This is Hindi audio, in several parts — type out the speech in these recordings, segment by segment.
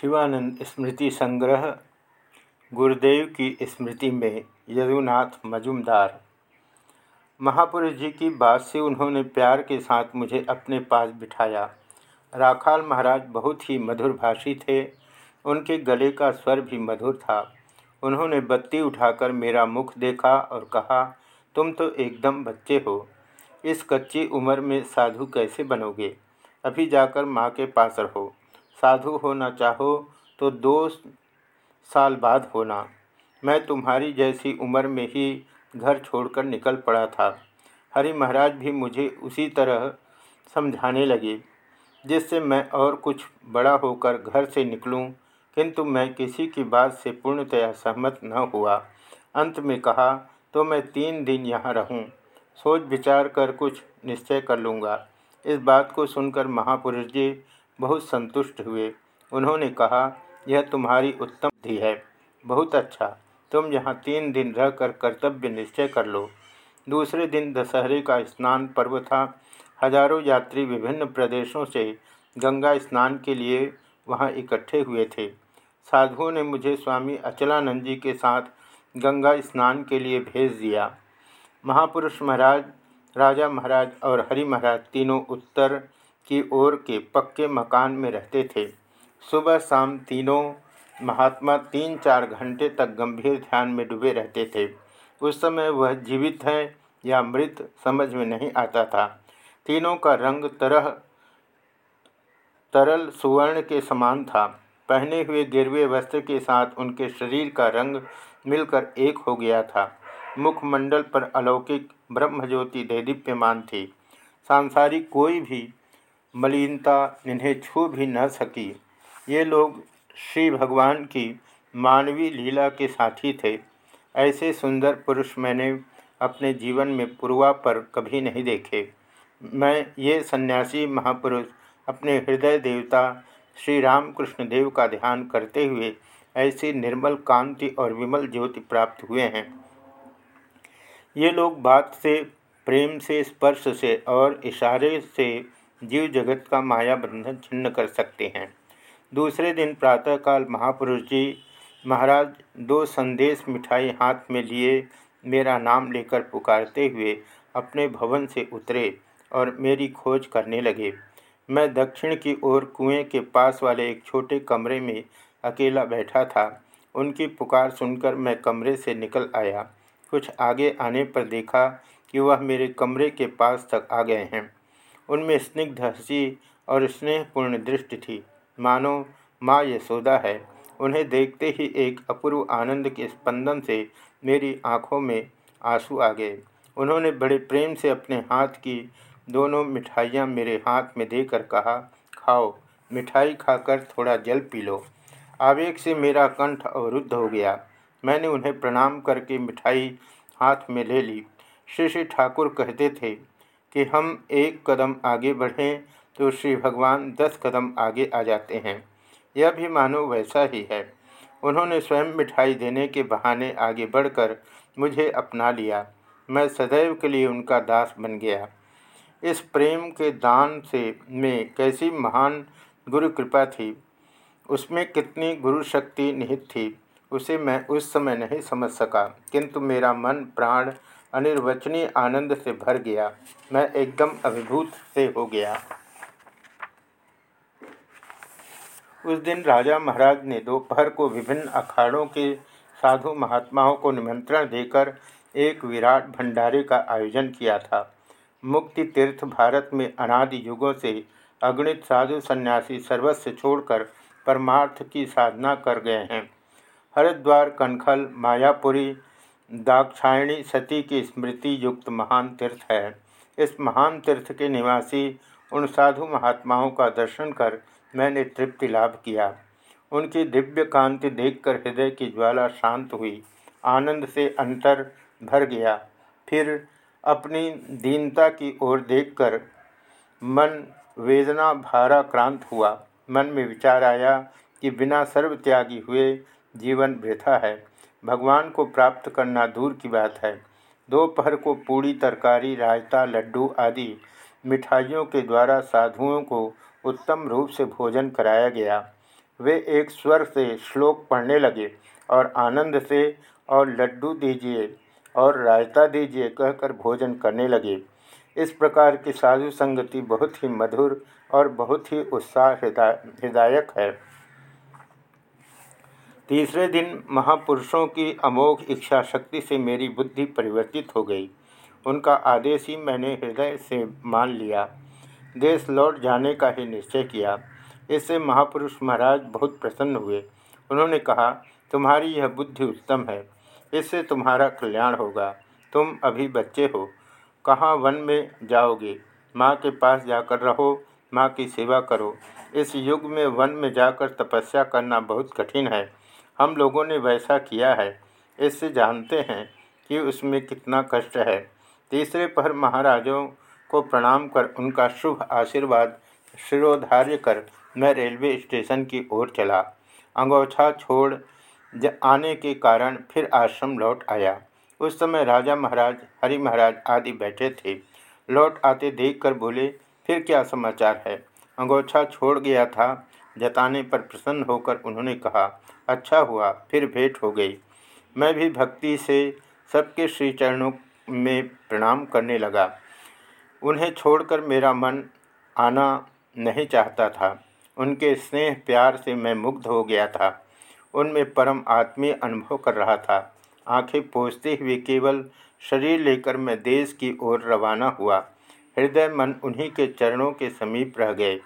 शिवानंद स्मृति संग्रह, गुरुदेव की स्मृति में यदुनाथ मजुमदार। महापुरुष जी की बात से उन्होंने प्यार के साथ मुझे अपने पास बिठाया। राखाल महाराज बहुत ही मधुर भाषी थे। उनके गले का स्वर भी मधुर था। उन्होंने बत्ती उठाकर मेरा मुख देखा और कहा, तुम तो एकदम बच्चे हो। इस कच्ची उम्र में साधु कैसे बनोगे? अभी जाकर माँ के पास रहो। साधु होना चाहो तो दो साल बाद होना। मैं तुम्हारी जैसी उम्र में ही घर छोड़कर निकल पड़ा था। हरि महाराज भी मुझे उसी तरह समझाने लगे, जिससे मैं और कुछ बड़ा होकर घर से निकलूं, किंतु मैं किसी की बात से पूर्णतया सहमत न हुआ। अंत में कहा तो मैं तीन दिन यहाँ रहूँ सोच विचार कर कुछ निश्चय कर लूँगा। इस बात को सुनकर महापुरुष जी बहुत संतुष्ट हुए। उन्होंने कहा, यह तुम्हारी उत्तम बुद्धि है। बहुत अच्छा। तुम यहाँ तीन दिन रहकर कर्तव्य निश्चय कर लो। दूसरे दिन दशहरे का स्नान पर्व था। हज़ारों यात्री विभिन्न प्रदेशों से गंगा स्नान के लिए वहाँ इकट्ठे हुए थे। साधुओं ने मुझे स्वामी अचलानंद जी के साथ गंगा स्नान के लिए भेज दिया। महापुरुष महाराज, राजा महाराज और हरि महाराज तीनों उत्तर की ओर के पक्के मकान में रहते थे। सुबह शाम तीनों महात्मा तीन चार घंटे तक गंभीर ध्यान में डूबे रहते थे। उस समय वह जीवित हैं या मृत समझ में नहीं आता था। तीनों का रंग तरह, तरल सुवर्ण के समान था। पहने हुए गिरवे वस्त्र के साथ उनके शरीर का रंग मिलकर एक हो गया था। मुखमंडल पर अलौकिक ब्रह्मज्योति देदीप्यमान थी। सांसारिक कोई भी मलिनता इन्हें छू भी न सकी। ये लोग श्री भगवान की मानवीय लीला के साथी थे। ऐसे सुंदर पुरुष मैंने अपने जीवन में पूर्वा पर कभी नहीं देखे। मैं ये सन्यासी महापुरुष अपने हृदय देवता श्री रामकृष्ण देव का ध्यान करते हुए ऐसी निर्मल कांति और विमल ज्योति प्राप्त हुए हैं। ये लोग बात से, प्रेम से, स्पर्श से और इशारे से जीव जगत का माया बंधन छिन्न कर सकते हैं। दूसरे दिन प्रातःकाल महापुरुष जी, महाराज, दो संदेश मिठाई हाथ में लिए मेरा नाम लेकर पुकारते हुए अपने भवन से उतरे और मेरी खोज करने लगे। मैं दक्षिण की ओर कुएँ के पास वाले एक छोटे कमरे में अकेला बैठा था। उनकी पुकार सुनकर मैं कमरे से निकल आया। कुछ आगे आने पर देखा कि वह मेरे कमरे के पास तक आ गए हैं। उनमें स्निग्ध हँसी और स्नेहपूर्ण दृष्टि थी। मानो, माँ यशोदा है। उन्हें देखते ही एक अपूर्व आनंद के स्पंदन से मेरी आँखों में आँसू आ गए। उन्होंने बड़े प्रेम से अपने हाथ की दोनों मिठाइयाँ मेरे हाथ में देकर कहा, खाओ, मिठाई खाकर थोड़ा जल पी लो। आवेग से मेरा कंठ अवरुद्ध हो गया। मैंने उन्हें प्रणाम करके मिठाई हाथ में ले ली। श्री श्री ठाकुर कहते थे कि हम एक कदम आगे बढ़ें तो श्री भगवान दस कदम आगे आ जाते हैं। यह भी मानो वैसा ही है। उन्होंने स्वयं मिठाई देने के बहाने आगे बढ़कर मुझे अपना लिया। मैं सदैव के लिए उनका दास बन गया। इस प्रेम के दान से में कैसी महान गुरु कृपा थी। उसमें कितनी गुरु शक्ति निहित थी। उसे मैं उस समय नहीं समझ सका। किंतु मेरा मन प्राण अनिर्वचनीय आनंद से भर गया। मैं एकदम अभिभूत से हो गया। उस दिन राजा महाराज ने दोपहर को विभिन्न अखाड़ों के साधु महात्माओं को निमंत्रण देकर एक विराट भंडारे का आयोजन किया था। मुक्ति तीर्थ भारत में अनादि युगों से अगणित साधु सन्यासी सर्वस्व छोड़कर परमार्थ की साधना कर गए हैं। हरिद्वार, कनखल, मायापुरी दाक्षायणी सती की स्मृति युक्त महान तीर्थ है। इस महान तीर्थ के निवासी उन साधु महात्माओं का दर्शन कर मैंने तृप्ति लाभ किया। उनकी दिव्य कांति देखकर हृदय की ज्वाला शांत हुई। आनंद से अंतर भर गया। फिर अपनी दीनता की ओर देखकर मन वेदना भाराक्रांत हुआ। मन में विचार आया कि बिना सर्वत्यागी हुए जीवन वृथा है। भगवान को प्राप्त करना दूर की बात है। दोपहर को पूड़ी, तरकारी, रायता, लड्डू आदि मिठाइयों के द्वारा साधुओं को उत्तम रूप से भोजन कराया गया। वे एक स्वर से श्लोक पढ़ने लगे और आनंद से और लड्डू दीजिए और रायता दीजिए कहकर भोजन करने लगे। इस प्रकार की साधु संगति बहुत ही मधुर और बहुत ही उत्साह हृदायक है। तीसरे दिन महापुरुषों की अमोघ इच्छा शक्ति से मेरी बुद्धि परिवर्तित हो गई। उनका आदेश ही मैंने हृदय से मान लिया। देश लौट जाने का ही निश्चय किया। इससे महापुरुष महाराज बहुत प्रसन्न हुए। उन्होंने कहा, तुम्हारी यह बुद्धि उत्तम है। इससे तुम्हारा कल्याण होगा। तुम अभी बच्चे हो। कहाँ वन में जाओगे? माँ के पास जाकर रहो। माँ की सेवा करो। इस युग में वन में जाकर तपस्या करना बहुत कठिन है। हम लोगों ने वैसा किया है। इससे जानते हैं कि उसमें कितना कष्ट है। तीसरे पहर महाराजों को प्रणाम कर उनका शुभ आशीर्वाद शिरोधार्य कर मैं रेलवे स्टेशन की ओर चला। अंगोछा छोड़ आने के कारण फिर आश्रम लौट आया। उस समय राजा महाराज, हरि महाराज आदि बैठे थे। लौट आते देखकर बोले, फिर क्या समाचार है? अंगोछा छोड़ गया था। जताने पर प्रसन्न होकर उन्होंने कहा अच्छा हुआ, फिर भेंट हो गई। मैं भी भक्ति से सबके श्री चरणों में प्रणाम करने लगा। उन्हें छोड़कर मेरा मन आना नहीं चाहता था। उनके स्नेह प्यार से मैं मुग्ध हो गया था। उनमें परम आत्मीय अनुभव कर रहा था। आँखें पोसते हुए केवल शरीर लेकर मैं देश की ओर रवाना हुआ। हृदय मन उन्हीं के चरणों के समीप रह गए।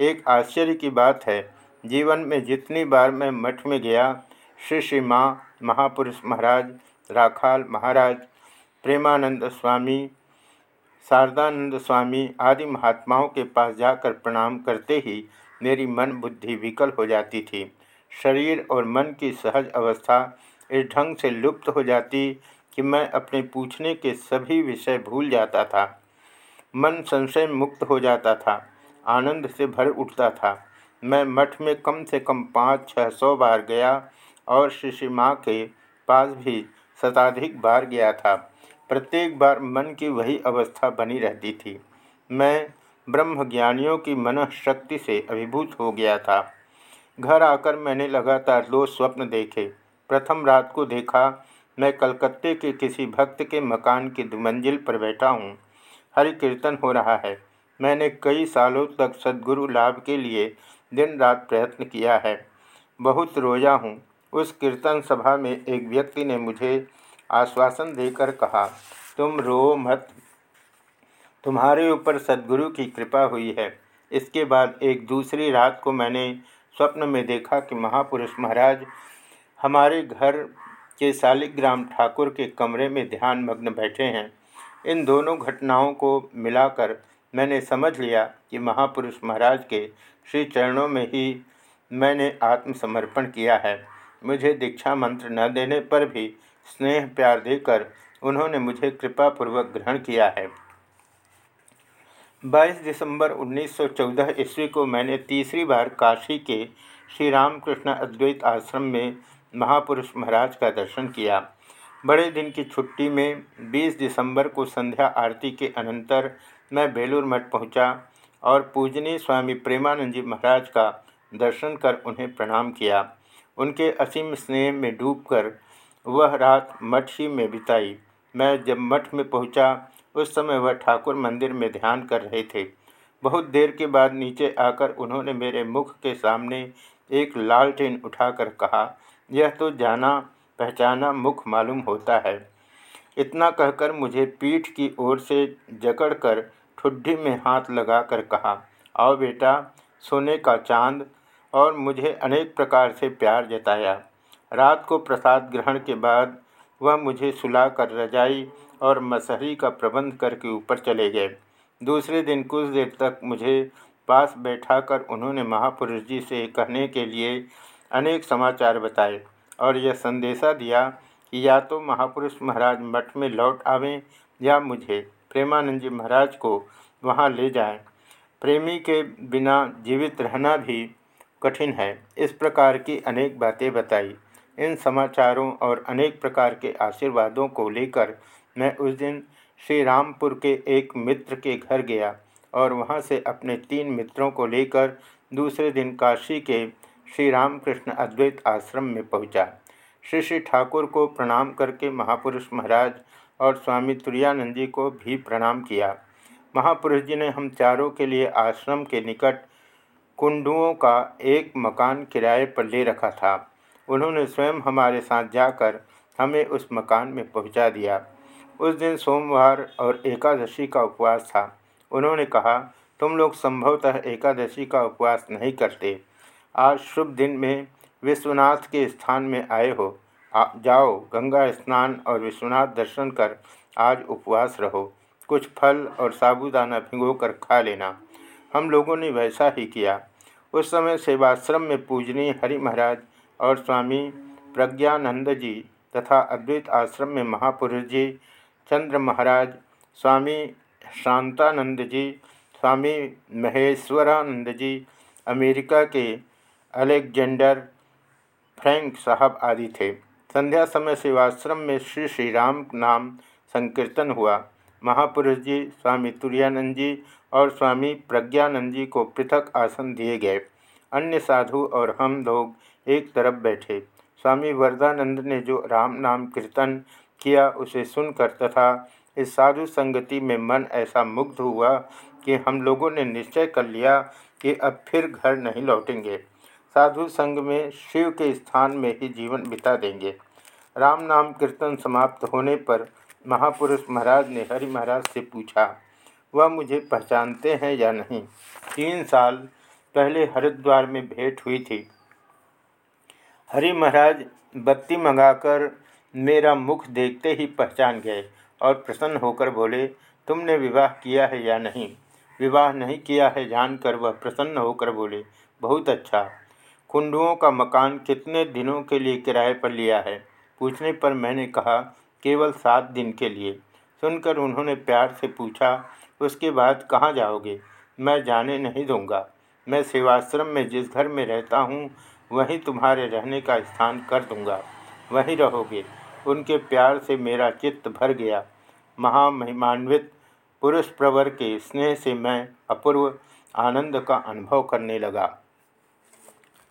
एक आश्चर्य की बात है। जीवन में जितनी बार मैं मठ में गया, श्री श्री माँ महापुरुष महाराज, राखाल महाराज, प्रेमानंद स्वामी, शारदानंद स्वामी आदि महात्माओं के पास जाकर प्रणाम करते ही मेरी मन बुद्धि विकल हो जाती थी। शरीर और मन की सहज अवस्था इस ढंग से लुप्त हो जाती कि मैं अपने पूछने के सभी विषय भूल जाता था। मन संशय मुक्त हो जाता था। आनंद से भर उठता था। मैं मठ में कम से कम पाँच छः सौ बार गया और श्री माँ के पास भी शताधिक बार गया था। प्रत्येक बार मन की वही अवस्था बनी रहती थी। मैं ब्रह्मज्ञानियों की मन शक्ति से अभिभूत हो गया था। घर आकर मैंने लगातार दो स्वप्न देखे। प्रथम रात को देखा, मैं कलकत्ते के किसी भक्त के मकान की दुमंजिल पर बैठा हूँ। हरि कीर्तन हो रहा है। मैंने कई सालों तक सदगुरु लाभ के लिए दिन रात प्रयत्न किया है। बहुत रोया हूँ। उस कीर्तन सभा में एक व्यक्ति ने मुझे आश्वासन देकर कहा, तुम रो मत। तुम्हारे ऊपर सदगुरु की कृपा हुई है। इसके बाद एक दूसरी रात को मैंने स्वप्न में देखा कि महापुरुष महाराज, हमारे घर के शालिग्राम ठाकुर के कमरे में ध्यान मग्न बैठे हैं। इन दोनों घटनाओं को मिलाकर मैंने समझ लिया कि महापुरुष महाराज के श्री चरणों में ही मैंने आत्मसमर्पण किया है। मुझे दीक्षा मंत्र न देने पर भी स्नेह प्यार देकर उन्होंने मुझे कृपापूर्वक ग्रहण किया है। 22 दिसंबर 1914 ईस्वी को मैंने तीसरी बार काशी के श्री रामकृष्ण अद्वैत आश्रम में महापुरुष महाराज का दर्शन किया। बड़े दिन की छुट्टी में 20 दिसंबर को संध्या आरती के अनंतर मैं बेलूर मठ पहुँचा और पूजनीय स्वामी प्रेमानंद जी महाराज का दर्शन कर उन्हें प्रणाम किया। उनके असीम स्नेह में डूबकर वह रात मठ ही में बिताई। मैं जब मठ में पहुँचा, उस समय वह ठाकुर मंदिर में ध्यान कर रहे थे। बहुत देर के बाद नीचे आकर उन्होंने मेरे मुख के सामने एक लालटेन उठाकर कहा, यह तो जाना पहचाना मुख मालूम होता है। इतना कहकर मुझे पीठ की ओर से जकड़कर ठुड्डी में हाथ लगाकर कहा, आओ बेटा, सोने का चाँद और मुझे अनेक प्रकार से प्यार जताया। रात को प्रसाद ग्रहण के बाद वह मुझे सुलाकर रजाई और मसहरी का प्रबंध करके ऊपर चले गए। दूसरे दिन कुछ देर तक मुझे पास बैठाकर उन्होंने महापुरुष जी से कहने के लिए अनेक समाचार बताए और यह संदेशा दिया कि या तो महापुरुष महाराज मठ में लौट आवें या मुझे प्रेमानंद जी महाराज को वहाँ ले जाएँ। प्रेमी के बिना जीवित रहना भी कठिन है इस प्रकार की अनेक बातें बताई इन समाचारों और अनेक प्रकार के आशीर्वादों को लेकर मैं उस दिन श्री रामपुर के एक मित्र के घर गया और वहाँ से अपने तीन मित्रों को लेकर दूसरे दिन काशी के श्री रामकृष्ण अद्वैत आश्रम में पहुँचा। श्री श्री ठाकुर को प्रणाम करके महापुरुष महाराज और स्वामी तुरानंद जी को भी प्रणाम किया। महापुरुष जी ने हम चारों के लिए आश्रम के निकट कुंडुओं का एक मकान किराए पर ले रखा था। उन्होंने स्वयं हमारे साथ जाकर हमें उस मकान में पहुँचा दिया। उस दिन सोमवार और एकादशी का उपवास था। उन्होंने कहा, तुम लोग संभवतः एकादशी का उपवास नहीं करते। आज शुभ दिन में विश्वनाथ के स्थान में आए हो। आ, जाओ गंगा स्नान और विश्वनाथ दर्शन कर आज उपवास रहो। कुछ फल और साबुदाना भिगो कर खा लेना। हम लोगों ने वैसा ही किया। उस समय सेवाश्रम में पूजनीय हरि महाराज और स्वामी प्रज्ञानंद जी तथा अद्वैत आश्रम में महापुरुष जी चंद्र महाराज स्वामी शांतानंद जी स्वामी महेश्वरानंद जी अमेरिका के अलेक्जेंडर फ्रैंक साहब आदि थे। संध्या समय सेवाश्रम में श्री श्री राम नाम संकीर्तन हुआ। महापुरुष जी, स्वामी तुरानंद जी और स्वामी प्रज्ञानंद जी को पृथक आसन दिए गए। अन्य साधु और हम लोग एक तरफ़ बैठे। स्वामी वरदानंद ने जो राम नाम कीर्तन किया उसे सुनकर तथा इस साधु संगति में मन ऐसा मुग्ध हुआ कि हम लोगों ने निश्चय कर लिया कि अब फिर घर नहीं लौटेंगे। साधु संग में शिव के स्थान में ही जीवन बिता देंगे। राम नाम कीर्तन समाप्त होने पर महापुरुष महाराज ने हरि महाराज से पूछा, वह मुझे पहचानते हैं या नहीं? तीन साल पहले हरिद्वार में भेंट हुई थी। हरि महाराज बत्ती मंगाकर मेरा मुख देखते ही पहचान गए और प्रसन्न होकर बोले, तुमने विवाह किया है या नहीं? विवाह नहीं किया है, जानकर वह प्रसन्न होकर बोले, बहुत अच्छा। कुंडुओं का मकान कितने दिनों के लिए किराए पर लिया है? पूछने पर मैंने कहा, केवल सात दिन के लिए। सुनकर उन्होंने प्यार से पूछा, उसके बाद कहाँ जाओगे? मैं जाने नहीं दूँगा। मैं सेवाश्रम में जिस घर में रहता हूँ, वहीं तुम्हारे रहने का स्थान कर दूँगा। वहीं रहोगे। उनके प्यार से मेरा चित्त भर गया। महामहिमान्वित पुरुष प्रवर के स्नेह से मैं अपूर्व आनंद का अनुभव करने लगा।